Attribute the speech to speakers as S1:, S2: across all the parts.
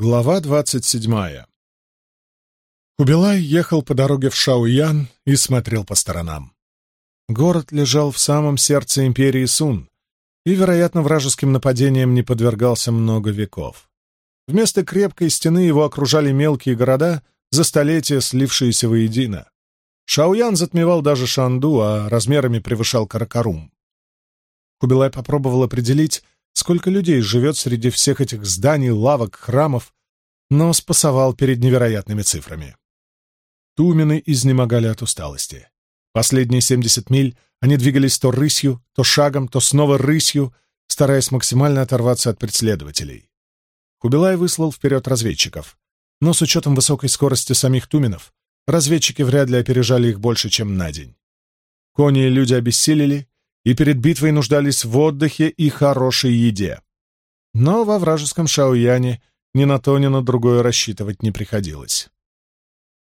S1: Глава двадцать седьмая Кубилай ехал по дороге в Шауян и смотрел по сторонам. Город лежал в самом сердце империи Сун и, вероятно, вражеским нападениям не подвергался много веков. Вместо крепкой стены его окружали мелкие города, за столетия слившиеся воедино. Шауян затмевал даже Шанду, а размерами превышал Каракарум. Кубилай попробовал определить, сколько людей живет среди всех этих зданий, лавок, храмов, но спасовал перед невероятными цифрами. Тумены изнемогали от усталости. Последние семьдесят миль они двигались то рысью, то шагом, то снова рысью, стараясь максимально оторваться от преследователей. Кубилай выслал вперед разведчиков, но с учетом высокой скорости самих туменов, разведчики вряд ли опережали их больше, чем на день. Кони и люди обессилели, и перед битвой нуждались в отдыхе и хорошей еде. Но во вражеском Шаояне ни на то, ни на другое рассчитывать не приходилось.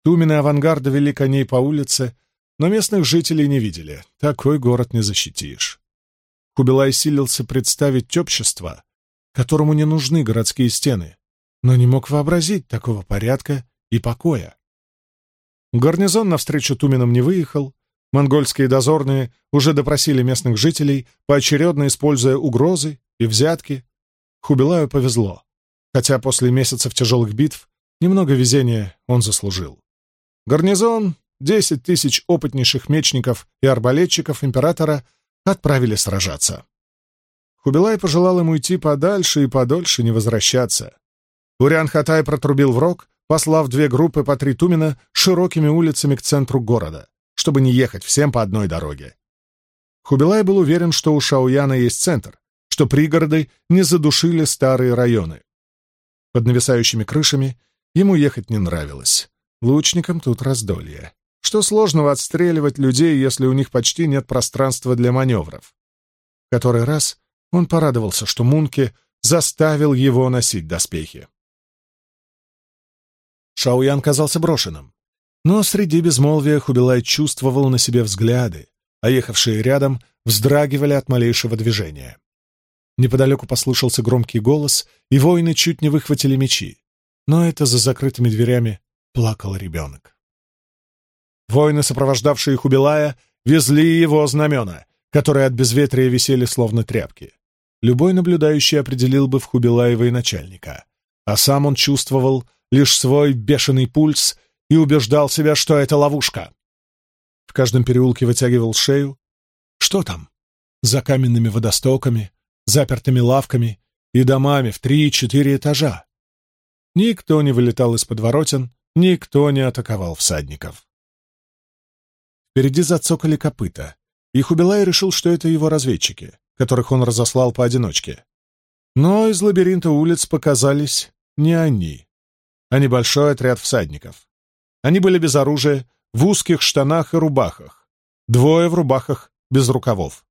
S1: Тумены авангарда вели коней по улице, но местных жителей не видели. Такой город не защитишь. Кубилай силился представить общество, которому не нужны городские стены, но не мог вообразить такого порядка и покоя. Гарнизон навстречу Туменам не выехал, Монгольские дозорные уже допросили местных жителей, поочередно используя угрозы и взятки. Хубилаю повезло, хотя после месяцев тяжелых битв немного везения он заслужил. Гарнизон, десять тысяч опытнейших мечников и арбалетчиков императора отправили сражаться. Хубилай пожелал ему идти подальше и подольше не возвращаться. Уриан-Хатай протрубил в рог, послав две группы по три тумена широкими улицами к центру города чтобы не ехать всем по одной дороге. Хубилай был уверен, что у Шауяна есть центр, что пригороды не задушили старые районы. Под нависающими крышами ему ехать не нравилось. Лучникам тут раздолье. Что сложного отстреливать людей, если у них почти нет пространства для маневров? В который раз он порадовался, что Мунке заставил его носить доспехи. Шауян казался брошенным. Но среди безмолвия Хубилай чувствовал на себе взгляды, а ехавшие рядом вздрагивали от малейшего движения. Неподалеку послышался громкий голос, и воины чуть не выхватили мечи. Но это за закрытыми дверями плакал ребенок. Воины, сопровождавшие Хубилая, везли его знамена, которые от безветрия висели словно тряпки. Любой наблюдающий определил бы в Хубилае военачальника, а сам он чувствовал лишь свой бешеный пульс и убеждал себя, что это ловушка. В каждом переулке вытягивал шею. Что там? За каменными водостоками, запертыми лавками и домами в три-четыре этажа. Никто не вылетал из подворотен, никто не атаковал всадников. Впереди зацокали копыта, и Хубилай решил, что это его разведчики, которых он разослал поодиночке. Но из лабиринта улиц показались не они, а небольшой отряд всадников. Они были без оружия, в узких штанах и рубахах. Двое в рубахах без рукавов.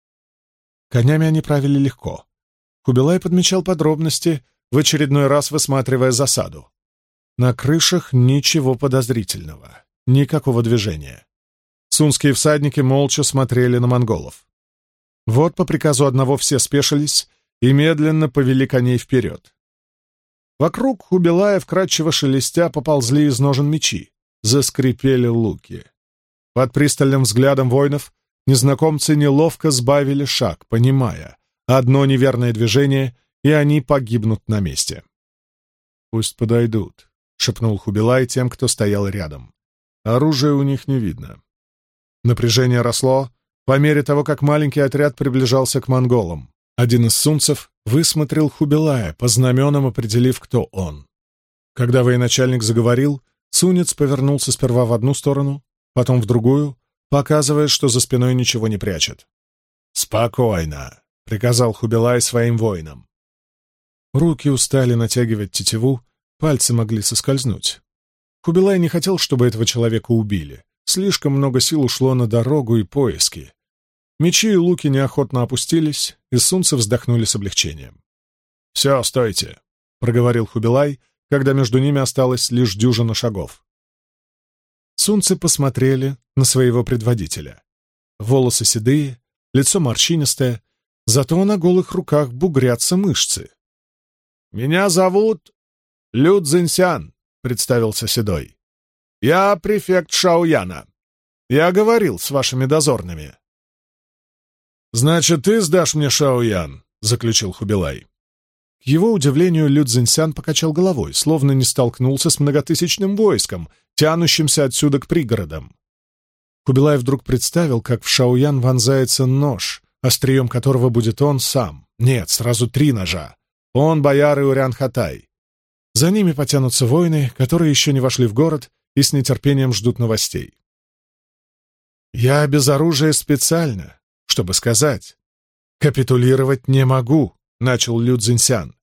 S1: Конями они правили легко. Кубилай подмечал подробности, в очередной раз высматривая засаду. На крышах ничего подозрительного, никакого движения. Сунские всадники молча смотрели на монголов. Вот по приказу одного все спешились и медленно повели коней вперед. Вокруг Хубилая, вкрадчиво шелестя, поползли из ножен мечи заскрипели луки. Под пристальным взглядом воинов незнакомцы неловко сбавили шаг, понимая, одно неверное движение, и они погибнут на месте. «Пусть подойдут», — шепнул Хубилай тем, кто стоял рядом. Оружия у них не видно. Напряжение росло по мере того, как маленький отряд приближался к монголам. Один из сунцев высмотрел Хубилая, по знаменам определив, кто он. Когда военачальник заговорил, Сунец повернулся сперва в одну сторону, потом в другую, показывая, что за спиной ничего не прячет. «Спокойно», — приказал Хубилай своим воинам. Руки устали натягивать тетиву, пальцы могли соскользнуть. Хубилай не хотел, чтобы этого человека убили. Слишком много сил ушло на дорогу и поиски. Мечи и луки неохотно опустились, и сунцы вздохнули с облегчением. «Все, стойте», — проговорил Хубилай, когда между ними осталось лишь дюжина шагов. Сунцы посмотрели на своего предводителя. Волосы седые, лицо морщинистое, зато на голых руках бугрятся мышцы. «Меня зовут Лю Цзиньсян», — представился Седой. «Я префект Шаояна. Я говорил с вашими дозорными». «Значит, ты сдашь мне Шаоян», — заключил Хубилай. Его удивлению, Лю Цзиньсян покачал головой, словно не столкнулся с многотысячным войском, тянущимся отсюда к пригородам. Хубилай вдруг представил, как в Шаоян вонзается нож, острием которого будет он сам. Нет, сразу три ножа. Он, бояр и Урян-Хатай. За ними потянутся воины, которые еще не вошли в город и с нетерпением ждут новостей. «Я без оружия специально, чтобы сказать. Капитулировать не могу», — начал Лю Цзиньсян.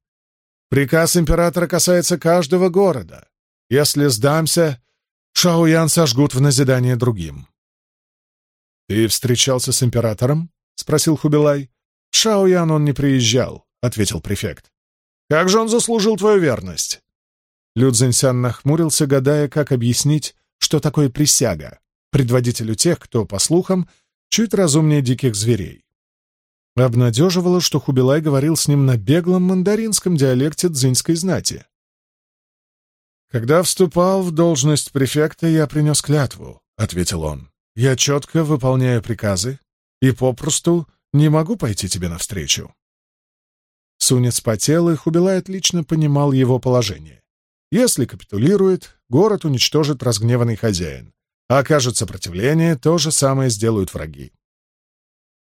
S1: «Приказ императора касается каждого города. Если сдамся, Шаоян сожгут в назидание другим». «Ты встречался с императором?» — спросил Хубилай. «Шаоян он не приезжал», — ответил префект. «Как же он заслужил твою верность?» Лю Цзиньсян нахмурился, гадая, как объяснить, что такое присяга, предводителю тех, кто, по слухам, чуть разумнее диких зверей. Обнадеживало, что Хубилай говорил с ним на беглом мандаринском диалекте дзиньской знати. «Когда вступал в должность префекта, я принес клятву», — ответил он. «Я четко выполняю приказы и попросту не могу пойти тебе навстречу». Сунец потел, и Хубилай отлично понимал его положение. Если капитулирует, город уничтожит разгневанный хозяин. А окажет сопротивление, то же самое сделают враги.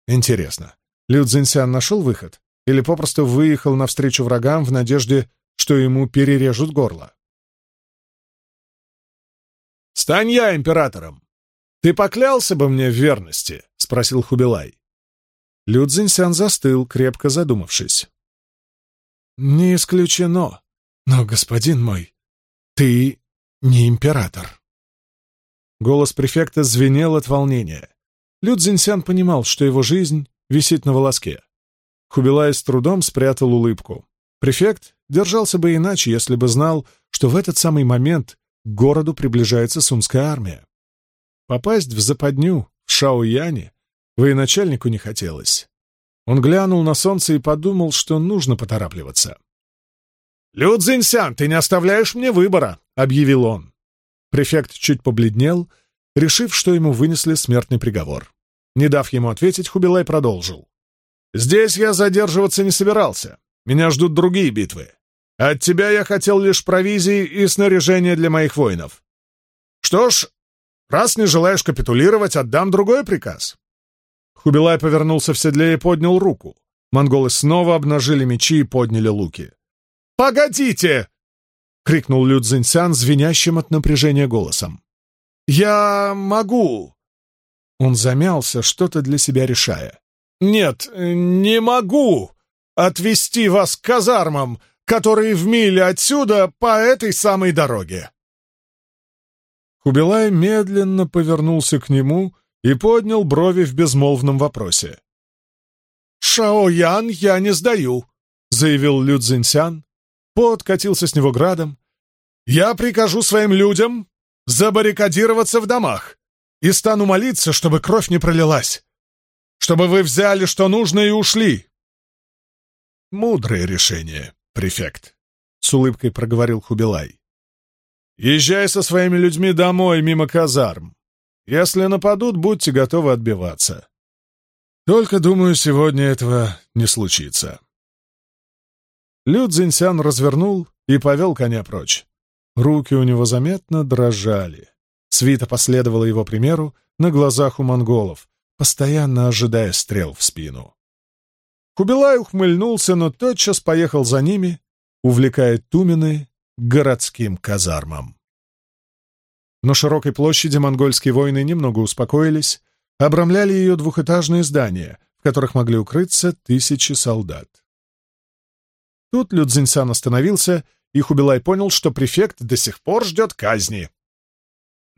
S1: Интересно, Лю Цзиньсян нашел выход? Или попросту выехал навстречу врагам в надежде, что ему перережут горло? «Стань я императором! Ты поклялся бы мне в верности?» — спросил Хубилай. Лю Цзиньсян застыл, крепко задумавшись. «Не исключено. Но, господин мой, ты не император». Голос префекта звенел от волнения. Лю Цзиньсян понимал, что его жизнь висит на волоске. Хубилай с трудом спрятал улыбку. Префект держался бы иначе, если бы знал, что в этот самый момент к городу приближается сунская армия. Попасть в западню в Шаояне военачальнику не хотелось. Он глянул на солнце и подумал, что нужно поторапливаться. «Лю Цзиньсян, ты не оставляешь мне выбора!» — объявил он. Префект чуть побледнел, решив, что ему вынесли смертный приговор. Не дав ему ответить, Хубилай продолжил. «Здесь я задерживаться не собирался. Меня ждут другие битвы. От тебя я хотел лишь провизии и снаряжения для моих воинов. Что ж, раз не желаешь капитулировать, отдам другой приказ». Хубилай повернулся в седле и поднял руку. Монголы снова обнажили мечи и подняли луки. «Погодите!» — крикнул Лю Цзиньсян звенящим от напряжения голосом. «Я могу!» Он замялся, что-то для себя решая. «Нет, не могу отвести вас к казармам, которые в миле отсюда по этой самой дороге!» Хубилай медленно повернулся к нему и поднял брови в безмолвном вопросе. «Шаоян я не сдаю», — заявил Лю Цзиньсян, Пот катился с него градом. «Я прикажу своим людям забаррикадироваться в домах и стану молиться, чтобы кровь не пролилась, чтобы вы взяли, что нужно, и ушли». «Мудрое решение, префект», — с улыбкой проговорил Хубилай. «Езжай со своими людьми домой, мимо казарм. Если нападут, будьте готовы отбиваться. Только, думаю, сегодня этого не случится». Лю Цзиньсян развернул и повел коня прочь. Руки у него заметно дрожали. Свита последовала его примеру на глазах у монголов, постоянно ожидая стрел в спину. Кубилай ухмыльнулся, но тотчас поехал за ними, увлекая Тумины к городским казармам. На широкой площади монгольские воины немного успокоились, обрамляли ее двухэтажные здания, в которых могли укрыться тысячи солдат. Тут Людзиньсан остановился, и Хубилай понял, что префект до сих пор ждет казни.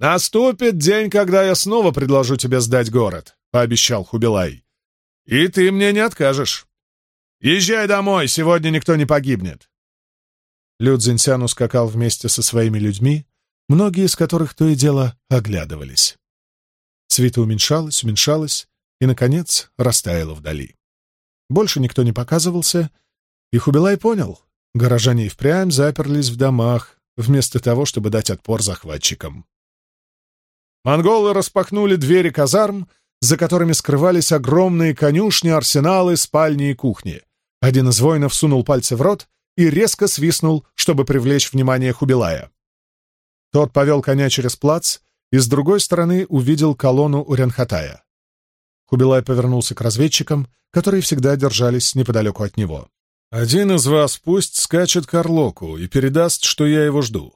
S1: «Наступит день, когда я снова предложу тебе сдать город», — пообещал Хубилай. «И ты мне не откажешь. Езжай домой, сегодня никто не погибнет». Лю Цзиньсян ускакал вместе со своими людьми, многие из которых то и дело оглядывались. Свита уменьшалась, уменьшалась и, наконец, растаяла вдали. Больше никто не показывался, и Хубилай понял, Горожане и впрямь заперлись в домах, вместо того, чтобы дать отпор захватчикам. Монголы распахнули двери казарм, за которыми скрывались огромные конюшни, арсеналы, спальни и кухни. Один из воинов сунул пальцы в рот и резко свистнул, чтобы привлечь внимание Хубилая. Тот повел коня через плац и с другой стороны увидел колонну Урянхатая. Хубилай повернулся к разведчикам, которые всегда держались неподалеку от него. «Один из вас пусть скачет к Орлоку и передаст, что я его жду.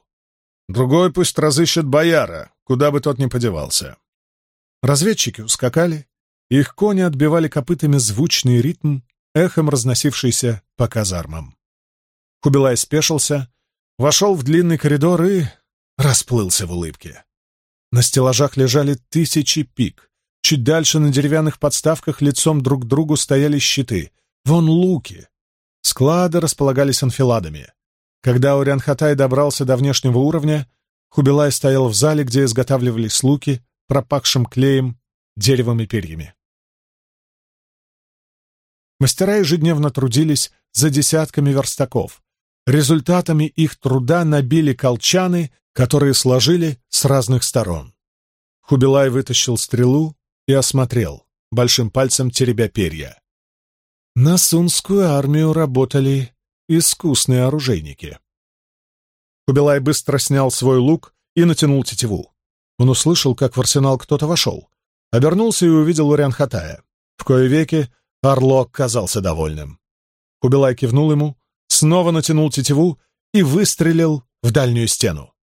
S1: Другой пусть разыщет бояра, куда бы тот ни подевался». Разведчики ускакали, их кони отбивали копытами звучный ритм, эхом разносившийся по казармам. Хубилай спешился, вошел в длинный коридор и расплылся в улыбке. На стеллажах лежали тысячи пик. Чуть дальше на деревянных подставках лицом друг к другу стояли щиты. Вон луки. Склады располагались анфиладами. Когда Урянхатай добрался до внешнего уровня, Хубилай стоял в зале, где изготавливались луки, пропахшим клеем, деревом и перьями. Мастера ежедневно трудились за десятками верстаков. Результатами их труда набили колчаны, которые сложили с разных сторон. Хубилай вытащил стрелу и осмотрел, большим пальцем теребя перья. На сунскую армию работали искусные оружейники. Хубилай быстро снял свой лук и натянул тетиву. Он услышал, как в арсенал кто-то вошел. Обернулся и увидел Уриан Хатая. В кое веки Орлок казался довольным. Хубилай кивнул ему, снова натянул тетиву и выстрелил в дальнюю стену.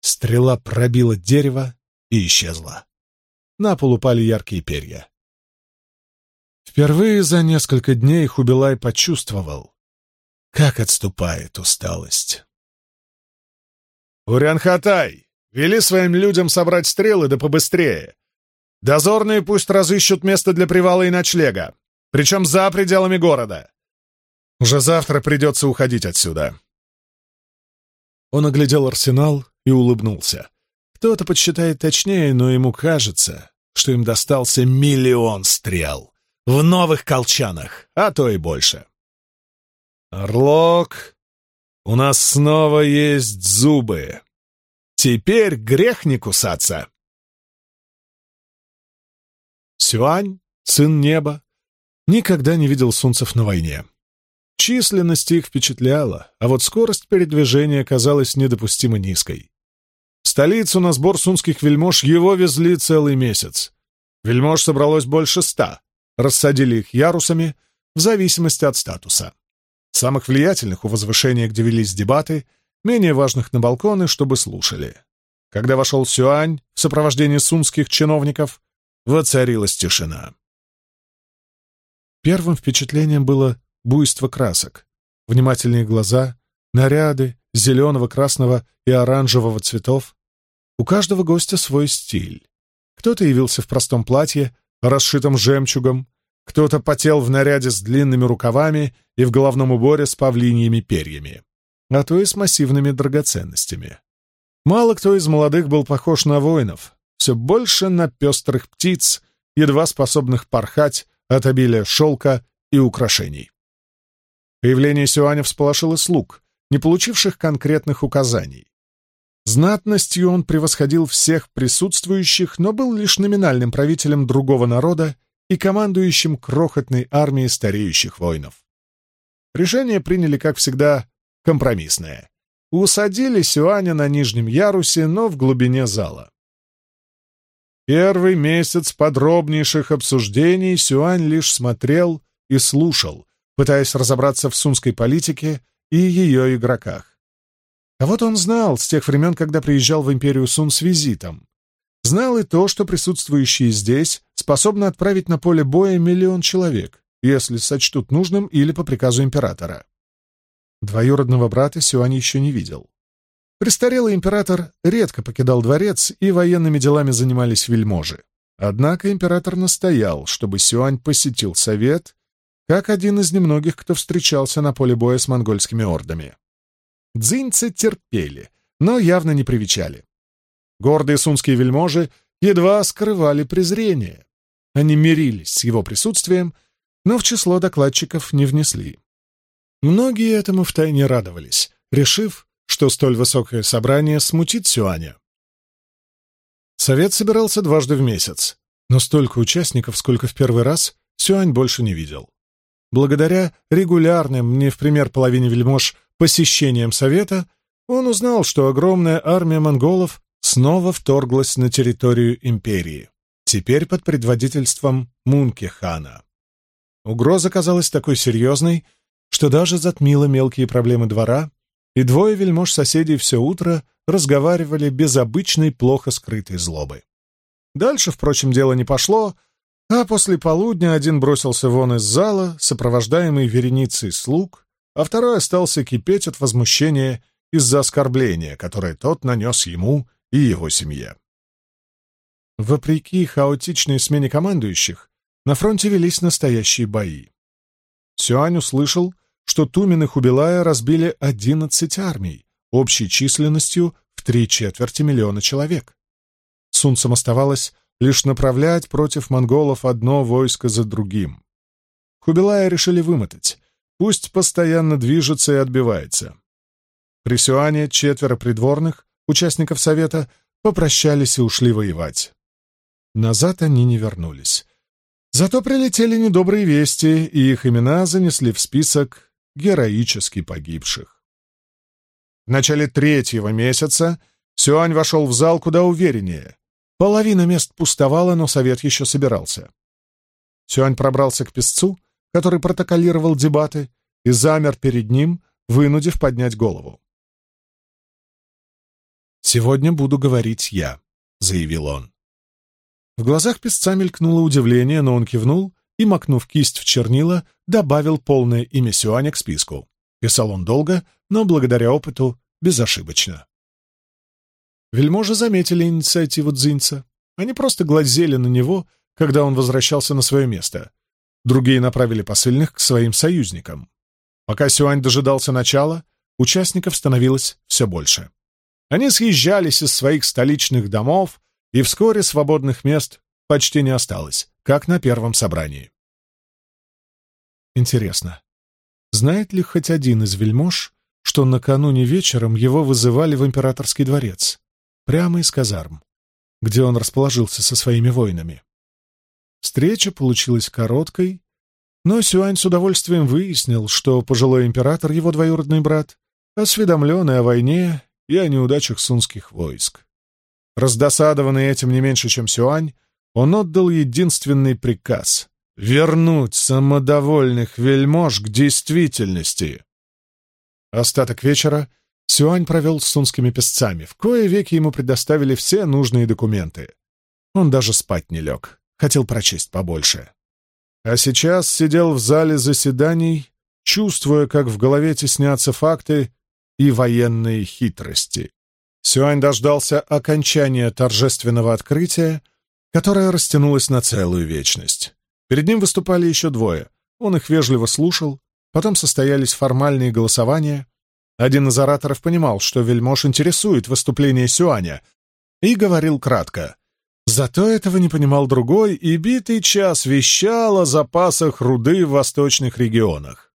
S1: Стрела пробила дерево и исчезла. На пол упали яркие перья. Впервые за несколько дней Хубилай почувствовал, как отступает усталость. «Урянхатай, вели своим людям собрать стрелы да побыстрее. Дозорные пусть разыщут место для привала и ночлега, причем за пределами города. Уже завтра придется уходить отсюда». Он оглядел арсенал и улыбнулся. Кто-то подсчитает точнее, но ему кажется, что им достался миллион стрел в новых колчанах, а то и больше. «Орлок, у нас снова есть зубы. Теперь грех не кусаться». Сюань, сын неба, никогда не видел сунцев на войне. Численность их впечатляла, а вот скорость передвижения казалась недопустимо низкой. В столицу на сбор сунских вельмож его везли целый месяц. Вельмож собралось больше ста, рассадили их ярусами в зависимости от статуса. Самых влиятельных у возвышения, где велись дебаты, менее важных на балконы, чтобы слушали. Когда вошел Сюань в сопровождении сунских чиновников, воцарилась тишина. Первым впечатлением было буйство красок, внимательные глаза, наряды зеленого, красного и оранжевого цветов. У каждого гостя свой стиль. Кто-то явился в простом платье, расшитом жемчугом, кто-то потел в наряде с длинными рукавами и в головном уборе с павлиньими перьями, а то и с массивными драгоценностями. Мало кто из молодых был похож на воинов, все больше на пестрых птиц, едва способных порхать от обилия шелка и украшений. Появление Сюаня всполошило слуг, не получивших конкретных указаний. Знатностью он превосходил всех присутствующих, но был лишь номинальным правителем другого народа и командующим крохотной армией стареющих воинов. Решение приняли, как всегда, компромиссное. Усадили Сюаня на нижнем ярусе, но в глубине зала. Первый месяц подробнейших обсуждений Сюань лишь смотрел и слушал, пытаясь разобраться в сунской политике и ее игроках. А вот он знал с тех времен, когда приезжал в империю Сун с визитом. Знал и то, что присутствующие здесь способны отправить на поле боя миллион человек, если сочтут нужным или по приказу императора. Двоюродного брата Сюань еще не видел. Престарелый император редко покидал дворец, и военными делами занимались вельможи. Однако император настоял, чтобы Сюань посетил совет как один из немногих, кто встречался на поле боя с монгольскими ордами. Дзиньцы терпели, но явно не привечали. Гордые сунские вельможи едва скрывали презрение. Они мирились с его присутствием, но в число докладчиков не внесли. Многие этому втайне радовались, решив, что столь высокое собрание смутит Сюаня. Совет собирался дважды в месяц, но столько участников, сколько в первый раз, Сюань больше не видел. Благодаря регулярным, не в пример половине вельмож, посещениям совета, он узнал, что огромная армия монголов снова вторглась на территорию империи, теперь под предводительством Мунки-хана. Угроза казалась такой серьезной, что даже затмила мелкие проблемы двора, и двое вельмож-соседей все утро разговаривали без обычной плохо скрытой злобы. Дальше, впрочем, дело не пошло, а после полудня один бросился вон из зала, сопровождаемый вереницей слуг, а второй остался кипеть от возмущения из-за оскорбления, которое тот нанес ему и его семье. Вопреки хаотичной смене командующих, на фронте велись настоящие бои. Сюань услышал, что Тумин и Хубилая разбили одиннадцать армий, общей численностью в три четверти миллиона человек. Сунцам оставалось лишь направлять против монголов одно войско за другим. Хубилая решили вымотать, пусть постоянно движется и отбивается. При Сюане четверо придворных, участников совета, попрощались и ушли воевать. Назад они не вернулись. Зато прилетели недобрые вести, и их имена занесли в список героически погибших. В начале третьего месяца Сюань вошел в зал куда увереннее. Половина мест пустовала, но совет еще собирался. Сюань пробрался к песцу, который протоколировал дебаты, и замер перед ним, вынудив поднять голову. «Сегодня буду говорить я», — заявил он. В глазах песца мелькнуло удивление, но он кивнул и, макнув кисть в чернила, добавил полное имя Сюаня к списку. Писал он долго, но благодаря опыту безошибочно. Вельможи заметили инициативу Дзинца. Они просто глазели на него, когда он возвращался на свое место. Другие направили посыльных к своим союзникам. Пока Сюань дожидался начала, участников становилось все больше. Они съезжались из своих столичных домов, и вскоре свободных мест почти не осталось, как на первом собрании. Интересно, знает ли хоть один из вельмож, что накануне вечером его вызывали в императорский дворец, прямо из казарм, где он расположился со своими воинами? Встреча получилась короткой, но Сюань с удовольствием выяснил, что пожилой император, его двоюродный брат, осведомленный о войне и о неудачах сунских войск. Раздосадованный этим не меньше, чем Сюань, он отдал единственный приказ — вернуть самодовольных вельмож к действительности. Остаток вечера Сюань провел с сунскими песцами, в кое веки ему предоставили все нужные документы. Он даже спать не лег, хотел прочесть побольше. А сейчас сидел в зале заседаний, чувствуя, как в голове теснятся факты и военные хитрости. Сюань дождался окончания торжественного открытия которая растянулась на целую вечность. Перед ним выступали еще двое. Он их вежливо слушал, потом состоялись формальные голосования. Один из ораторов понимал, что вельмож интересует выступление Сюаня, и говорил кратко. Зато этого не понимал другой, и битый час вещал о запасах руды в восточных регионах.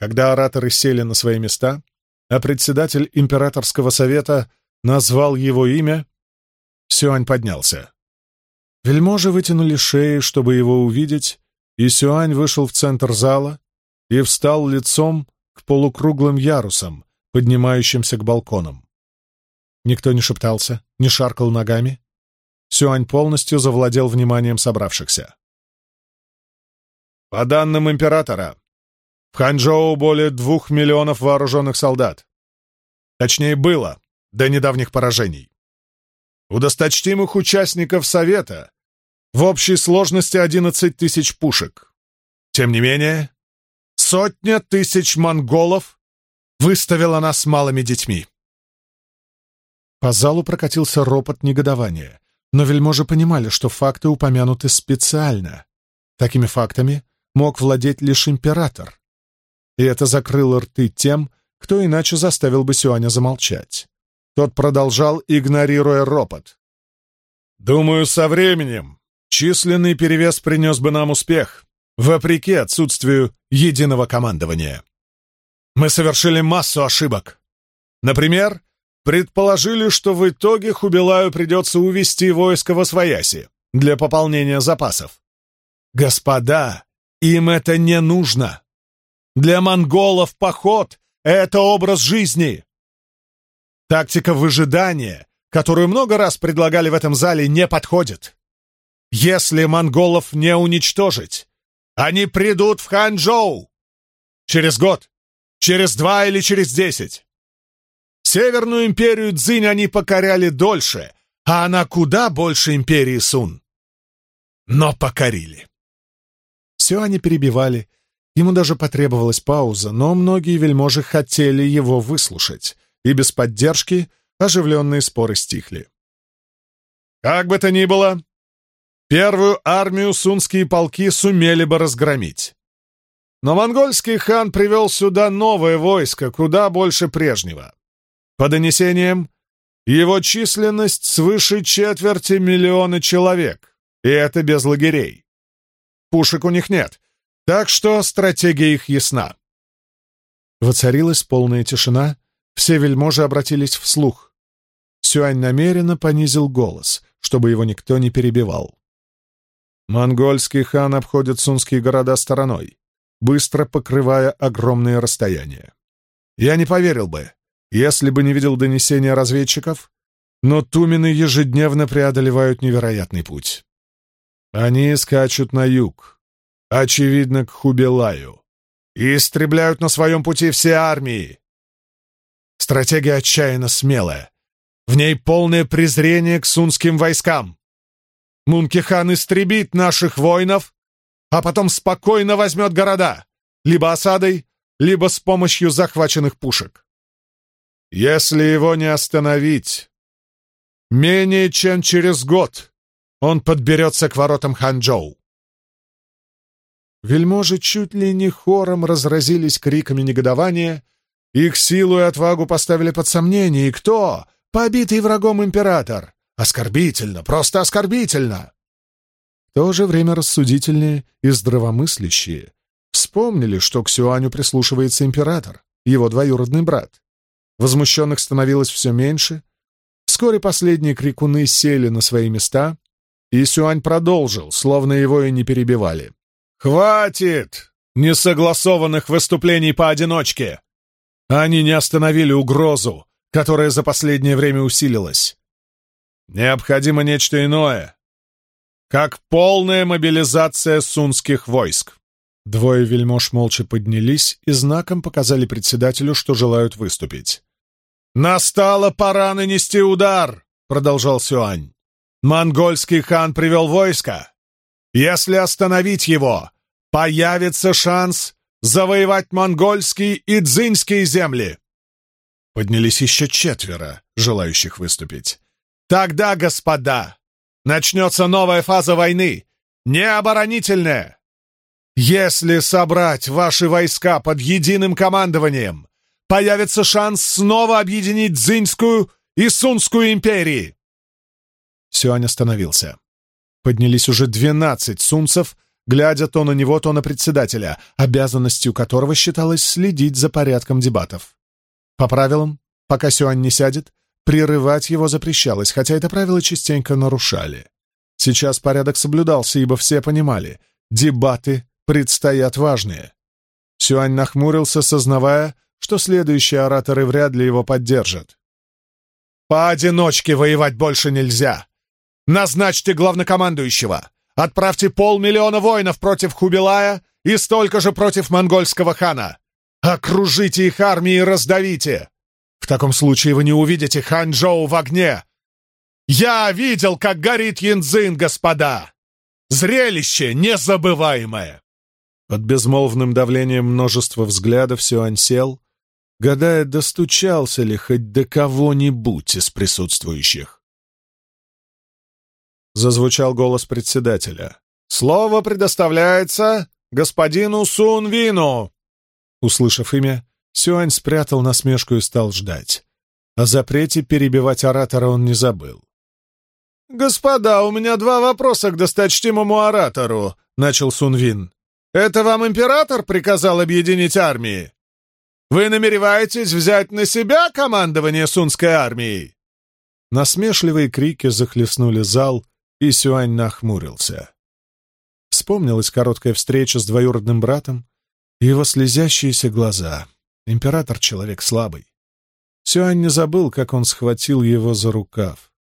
S1: Когда ораторы сели на свои места, а председатель императорского совета назвал его имя, Сюань поднялся. Вельможи вытянули шеи, чтобы его увидеть, и Сюань вышел в центр зала и встал лицом к полукруглым ярусам, поднимающимся к балконам. Никто не шептался, не шаркал ногами. Сюань полностью завладел вниманием собравшихся. По данным императора, в Ханчжоу более двух миллионов вооруженных солдат. Точнее, было до недавних поражений у досточтимых участников Совета в общей сложности 11 тысяч пушек. Тем не менее, сотня тысяч монголов выставила нас малыми детьми. По залу прокатился ропот негодования, но вельможи понимали, что факты упомянуты специально. Такими фактами мог владеть лишь император. И это закрыло рты тем, кто иначе заставил бы Сюаня замолчать. Тот продолжал, игнорируя ропот. «Думаю, со временем численный перевес принес бы нам успех. вопреки отсутствию единого командования. Мы совершили массу ошибок. Например, предположили, что в итоге Хубилаю придется увести войско во свояси для пополнения запасов. Господа, им это не нужно. Для монголов поход — это образ жизни. Тактика выжидания, которую много раз предлагали в этом зале, не подходит. Если монголов не уничтожить, они придут в Ханчжоу. Через год, через два или через десять. Северную империю Цзинь они покоряли дольше, а она куда больше империи Сун. Но покорили. Все они перебивали. Ему даже потребовалась пауза, но многие вельможи хотели его выслушать, и без поддержки оживленные споры стихли. Как бы то ни было, Первую армию сунские полки сумели бы разгромить. Но монгольский хан привел сюда новое войско, куда больше прежнего. По донесениям, его численность свыше четверти миллиона человек, и это без лагерей. Пушек у них нет, так что стратегия их ясна. Воцарилась полная тишина, все вельможи обратились вслух. Сюань намеренно понизил голос, чтобы его никто не перебивал. Монгольский хан обходит сунские города стороной, быстро покрывая огромные расстояния. Я не поверил бы, если бы не видел донесения разведчиков, но тумены ежедневно преодолевают невероятный путь. Они скачут на юг, очевидно, к Хубилаю, и истребляют на своем пути все армии. Стратегия отчаянно смелая. В ней полное презрение к сунским войскам. Мункихан истребит наших воинов, а потом спокойно возьмет города, либо осадой, либо с помощью захваченных пушек. Если его не остановить, менее чем через год он подберется к воротам Ханчжоу. Вельможи чуть ли не хором разразились криками негодования, их силу и отвагу поставили под сомнение, и кто? Побитый врагом император, Оскорбительно, просто оскорбительно!» В то же время рассудительные и здравомыслящие вспомнили, что к Сюаню прислушивается император, его двоюродный брат. Возмущенных становилось все меньше. Вскоре последние крикуны сели на свои места, и Сюань продолжил, словно его и не перебивали. «Хватит несогласованных выступлений поодиночке! Они не остановили угрозу, которая за последнее время усилилась. Необходимо нечто иное, как полная мобилизация сунских войск. Двое вельмож молча поднялись и знаком показали председателю, что желают выступить. «Настала пора нанести удар!» — продолжал Сюань. «Монгольский хан привел войско. Если остановить его, появится шанс завоевать монгольские и дзиньские земли!» Поднялись еще четверо, желающих выступить. Тогда, господа, начнется новая фаза войны, не оборонительная. Если собрать ваши войска под единым командованием, появится шанс снова объединить Дзиньскую и Сунскую империи. Сюань остановился. Поднялись уже двенадцать сунцев, глядя то на него, то на председателя, обязанностью которого считалось следить за порядком дебатов. По правилам, пока Сюань не сядет, Прерывать его запрещалось, хотя это правило частенько нарушали. Сейчас порядок соблюдался, ибо все понимали — дебаты предстоят важные. Сюань нахмурился, сознавая, что следующие ораторы вряд ли его поддержат. «Поодиночке воевать больше нельзя! Назначьте главнокомандующего! Отправьте полмиллиона воинов против Хубилая и столько же против монгольского хана! Окружите их армии и раздавите! В таком случае вы не увидите Ханчжоу в огне. Я видел, как горит Янцзин, господа! Зрелище незабываемое!» Под безмолвным давлением множества взглядов Сюань сел, гадая, достучался ли хоть до кого-нибудь из присутствующих. Зазвучал голос председателя. «Слово предоставляется господину Сун Вину!» Услышав имя, Сюань спрятал насмешку и стал ждать. О запрете перебивать оратора он не забыл. «Господа, у меня два вопроса к досточтимому оратору», — начал Сунвин. Это вам император приказал объединить армии? Вы намереваетесь взять на себя командование сунской армией?» Насмешливые крики захлестнули зал, и Сюань нахмурился. Вспомнилась короткая встреча с двоюродным братом и его слезящиеся глаза. Император — человек слабый. Сюань не забыл, как он схватил его за рукав.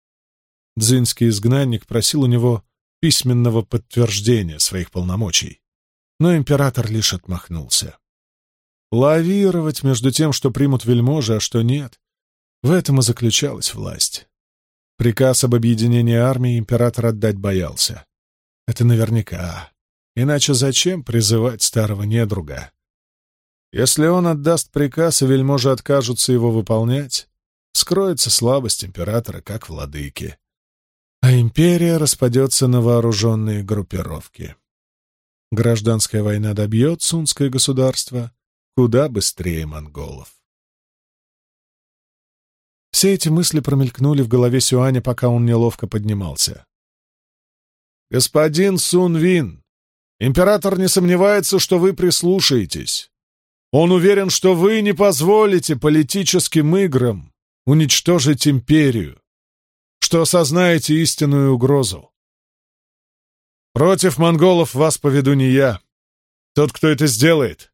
S1: Дзинский изгнанник просил у него письменного подтверждения своих полномочий, но император лишь отмахнулся. Лавировать между тем, что примут вельможи, а что нет, в этом и заключалась власть. Приказ об объединении армии император отдать боялся. Это наверняка. Иначе зачем призывать старого недруга? Если он отдаст приказ, и вельможи откажутся его выполнять, скроется слабость императора как владыки. А империя распадется на вооруженные группировки. Гражданская война добьет сунское государство куда быстрее монголов. Все эти мысли промелькнули в голове Сюаня, пока он неловко поднимался. «Господин Сун Вин, император не сомневается, что вы прислушаетесь. Он уверен, что вы не позволите политическим играм уничтожить империю, что осознаете истинную угрозу. Против монголов вас поведу не я. Тот, кто это сделает,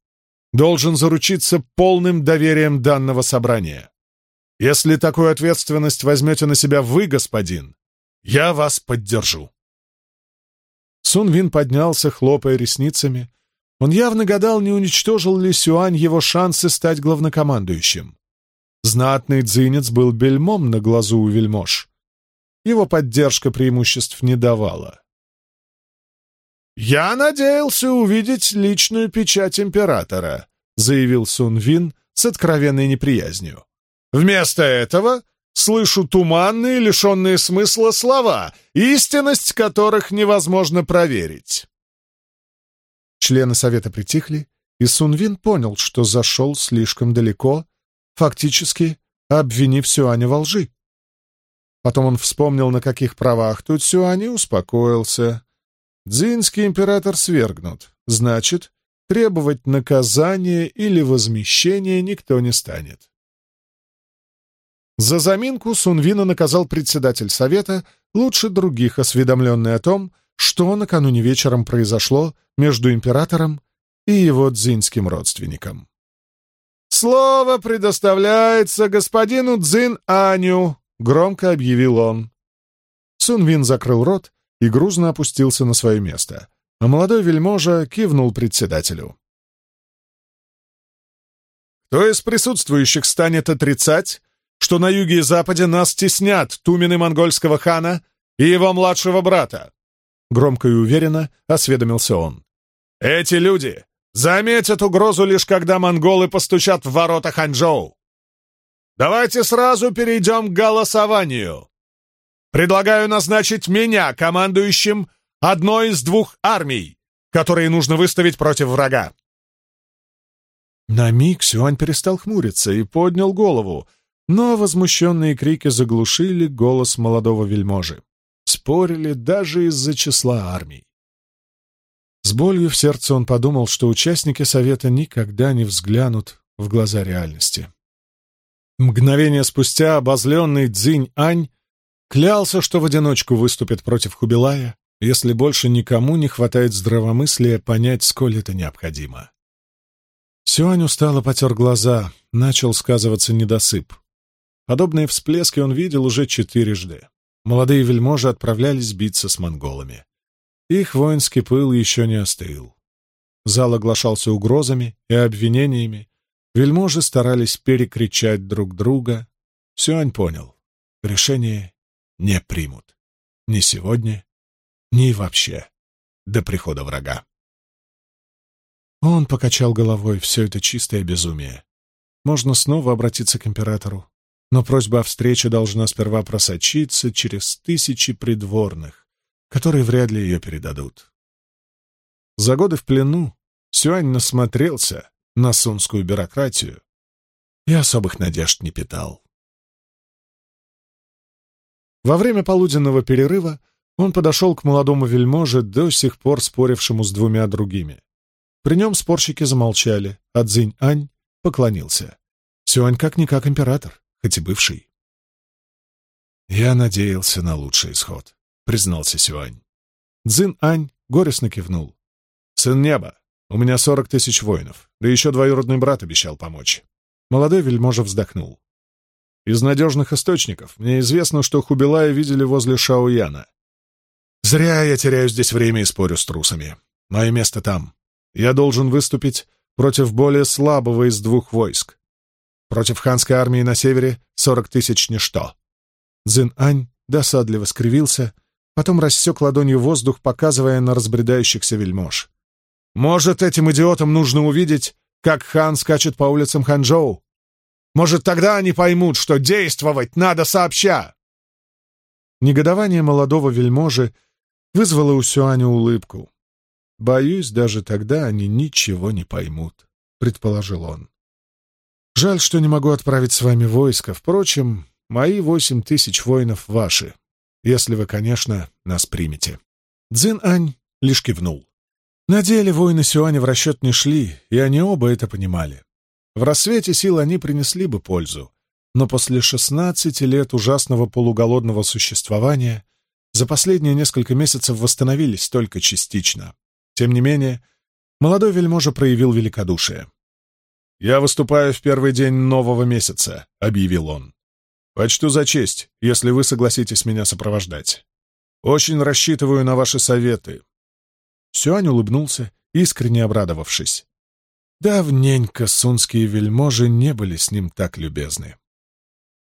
S1: должен заручиться полным доверием данного собрания. Если такую ответственность возьмете на себя вы, господин, я вас поддержу. Сун Вин поднялся, хлопая ресницами. Он явно гадал, не уничтожил ли Сюань его шансы стать главнокомандующим. Знатный дзинец был бельмом на глазу у вельмож. Его поддержка преимуществ не давала. «Я надеялся увидеть личную печать императора», — заявил Сун Вин с откровенной неприязнью. Вместо этого слышу туманные, лишенные смысла слова, истинность которых невозможно проверить. Члены совета притихли, и Сунвин понял, что зашел слишком далеко, фактически обвинив Сюаня во лжи. Потом он вспомнил, на каких правах тут Сюань, успокоился. Дзинский император свергнут, значит, требовать наказания или возмещения никто не станет. За заминку Сунвина наказал председатель совета, лучше других осведомленный о том, что накануне вечером произошло между императором и его дзинским родственником. «Слово предоставляется господину Дзин Аню», — громко объявил он. Сунвин закрыл рот и грузно опустился на свое место, а молодой вельможа кивнул председателю. «Кто из присутствующих станет отрицать, что на юге и западе нас теснят тумены монгольского хана и его младшего брата. Громко и уверенно осведомился он. Эти люди заметят угрозу лишь когда монголы постучат в ворота Ханчжоу. Давайте сразу перейдем к голосованию. Предлагаю назначить меня командующим одной из двух армий, которые нужно выставить против врага. На миг Сюань перестал хмуриться и поднял голову, но возмущенные крики заглушили голос молодого вельможи. Спорили даже из-за числа армий. С болью в сердце он подумал, что участники совета никогда не взглянут в глаза реальности. Мгновение спустя обозленный Цзинь-Ань клялся, что в одиночку выступит против Хубилая, если больше никому не хватает здравомыслия понять, сколь это необходимо. Сюань устало потер глаза, начал сказываться недосып. Подобные всплески он видел уже четырежды. Молодые вельможи отправлялись биться с монголами. Их воинский пыл еще не остыл. Зал оглашался угрозами и обвинениями. Вельможи старались перекричать друг друга. Сюань понял. Решение не примут. Ни сегодня, ни вообще до прихода врага. Он покачал головой. Все это чистое безумие. Можно снова обратиться к императору, но просьба о встрече должна сперва просочиться через тысячи придворных, которые вряд ли ее передадут. За годы в плену Сюань насмотрелся на сунскую бюрократию и особых надежд не питал. Во время полуденного перерыва он подошел к молодому вельможе, до сих пор спорившему с двумя другими. При нем спорщики замолчали, а Цзинь-Ань поклонился. Сюань как-никак император, хоть и бывший. «Я надеялся на лучший исход», — признался Сюань. Цзин-Ань горестно кивнул. «Сын неба, у меня сорок тысяч воинов, да еще двоюродный брат обещал помочь». Молодой вельможа вздохнул. «Из надежных источников мне известно, что Хубилая видели возле Шаояна. Зря я теряю здесь время и спорю с трусами. Мое место там. Я должен выступить против более слабого из двух войск. Против ханской армии на севере сорок тысяч — ничто. Цзин-Ань досадливо скривился, потом рассек ладонью воздух, показывая на разбредающихся вельмож. «Может, этим идиотам нужно увидеть, как хан скачет по улицам Ханчжоу? Может, тогда они поймут, что действовать надо сообща!» Негодование молодого вельможи вызвало у Сюаня улыбку. «Боюсь, даже тогда они ничего не поймут», — предположил он. «Жаль, что не могу отправить с вами войско. Впрочем, Мои восемь тысяч воинов ваши, если вы, конечно, нас примете». Цзин-Ань лишь кивнул. На деле воины Сюаня в расчет не шли, и они оба это понимали. В рассвете сил они принесли бы пользу, но после шестнадцати лет ужасного полуголодного существования за последние несколько месяцев восстановились только частично. Тем не менее, молодой вельможа проявил великодушие. «Я выступаю в первый день нового месяца», — объявил он. Почту за честь, если вы согласитесь меня сопровождать. Очень рассчитываю на ваши советы». Сюань улыбнулся, искренне обрадовавшись. Давненько сунские вельможи не были с ним так любезны.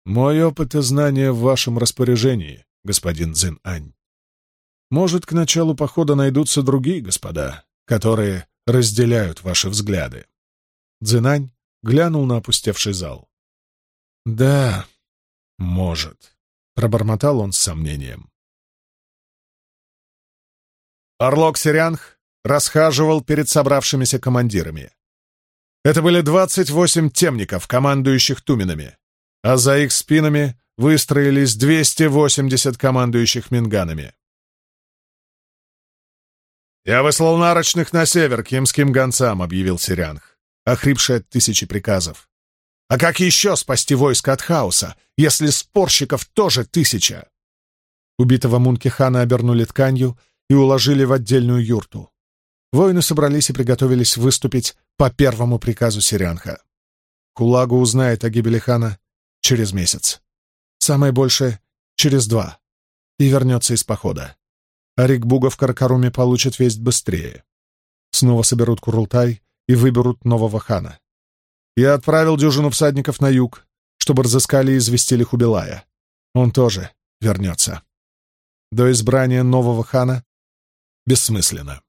S1: «Мой опыт и знания в вашем распоряжении, господин Цзин-Ань. Может, к началу похода найдутся другие господа, которые разделяют ваши взгляды». Цзинань глянул на опустевший зал. «Да, «Может», — пробормотал он с сомнением. Орлок Сирянх расхаживал перед собравшимися командирами. Это были двадцать восемь темников, командующих туменами, а за их спинами выстроились двести восемьдесят командующих минганами. «Я выслал нарочных на север к ямским гонцам», — объявил Сирянх, охрипший от тысячи приказов. А как еще спасти войско от хаоса, если спорщиков тоже тысяча? Убитого Мункихана обернули тканью и уложили в отдельную юрту. Воины собрались и приготовились выступить по первому приказу Сирианха. Кулагу узнает о гибели хана через месяц. Самое большее — через два. И вернется из похода. А Рикбуга в Каркаруме получит весть быстрее. Снова соберут Курултай и выберут нового хана. Я отправил дюжину всадников на юг, чтобы разыскали и известили Хубилая. Он тоже вернется. До избрания нового хана бессмысленно.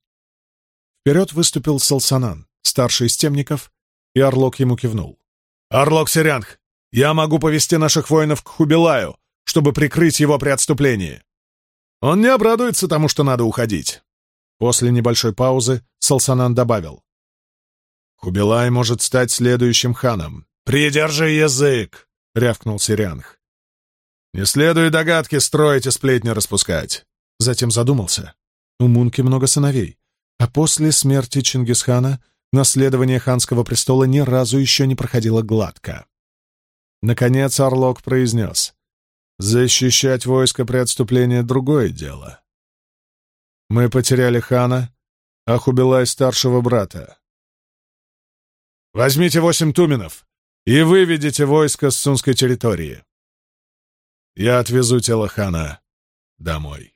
S1: Вперед выступил Салсанан, старший из темников, и Орлок ему кивнул. «Орлок Серянг, я могу повести наших воинов к Хубилаю, чтобы прикрыть его при отступлении. Он не обрадуется тому, что надо уходить». После небольшой паузы Салсанан добавил. Кубилай может стать следующим ханом. «Придержи язык!» — рявкнул Сирианх. «Не следует догадки строить и сплетни распускать». Затем задумался. У Мунки много сыновей, а после смерти Чингисхана наследование ханского престола ни разу еще не проходило гладко. Наконец Орлок произнес. «Защищать войско при отступлении — другое дело. Мы потеряли хана, а Хубилай — старшего брата. Возьмите восемь туменов и выведите войско с сунской территории. Я отвезу тело хана домой.